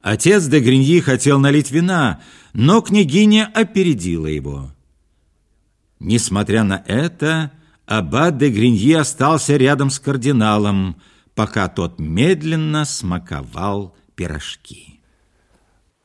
Отец де Гриньи хотел налить вина, но княгиня опередила его. Несмотря на это, аббат де Гриньи остался рядом с кардиналом, пока тот медленно смаковал пирожки.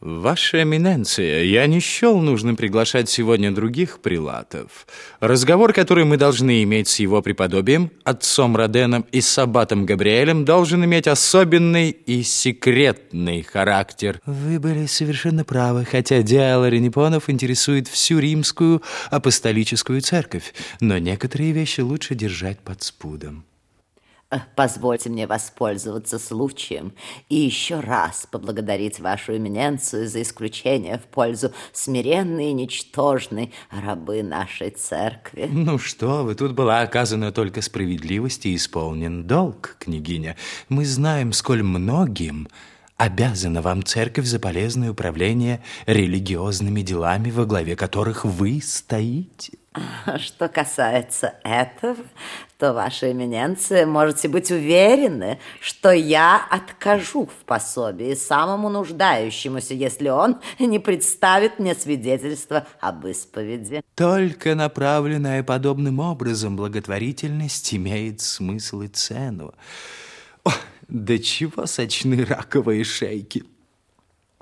Ваша эминенция, я не счел нужным приглашать сегодня других прилатов. Разговор, который мы должны иметь с его преподобием, отцом Роденом и с аббатом Габриэлем, должен иметь особенный и секретный характер. Вы были совершенно правы, хотя дело Ренепонов интересует всю римскую апостолическую церковь, но некоторые вещи лучше держать под спудом. Позвольте мне воспользоваться случаем и еще раз поблагодарить вашу эминенцию за исключение в пользу смиренной и ничтожной рабы нашей церкви. Ну что вы, тут была оказана только справедливость и исполнен долг, княгиня. Мы знаем, сколь многим обязана вам церковь за полезное управление религиозными делами, во главе которых вы стоите. Что касается этого, то, Ваша Эминенция, можете быть уверены, что я откажу в пособии самому нуждающемуся, если он не представит мне свидетельство об исповеди. Только направленная подобным образом благотворительность имеет смысл и цену. О, да чего сочны раковые шейки?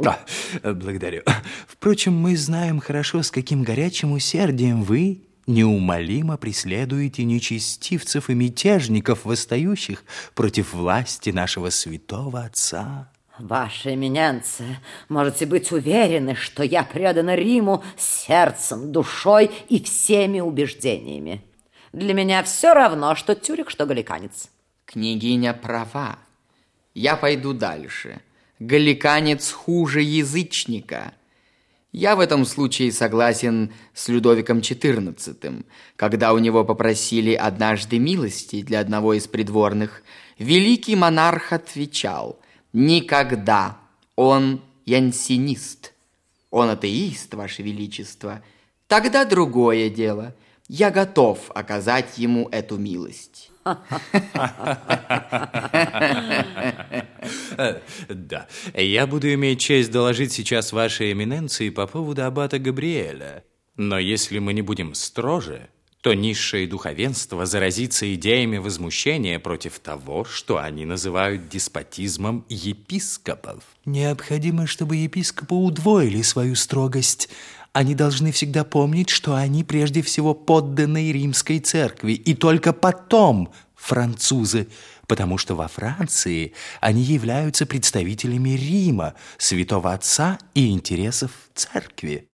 А, благодарю. Впрочем, мы знаем хорошо, с каким горячим усердием вы неумолимо преследуете нечестивцев и мятежников, восстающих против власти нашего святого отца. Ваша эминенция, можете быть уверены, что я предана Риму сердцем, душой и всеми убеждениями. Для меня все равно, что тюрик, что галиканец. Княгиня права. Я пойду дальше. Галиканец хуже язычника. Я в этом случае согласен с Людовиком XIV. Когда у него попросили однажды милости для одного из придворных, великий монарх отвечал «Никогда! Он янсинист! Он атеист, Ваше Величество! Тогда другое дело. Я готов оказать ему эту милость». Да, я буду иметь честь доложить сейчас вашей эминенции по поводу аббата Габриэля. Но если мы не будем строже, то низшее духовенство заразится идеями возмущения против того, что они называют деспотизмом епископов. Необходимо, чтобы епископы удвоили свою строгость, они должны всегда помнить, что они прежде всего подданные римской церкви, и только потом французы, потому что во Франции они являются представителями Рима, святого отца и интересов церкви.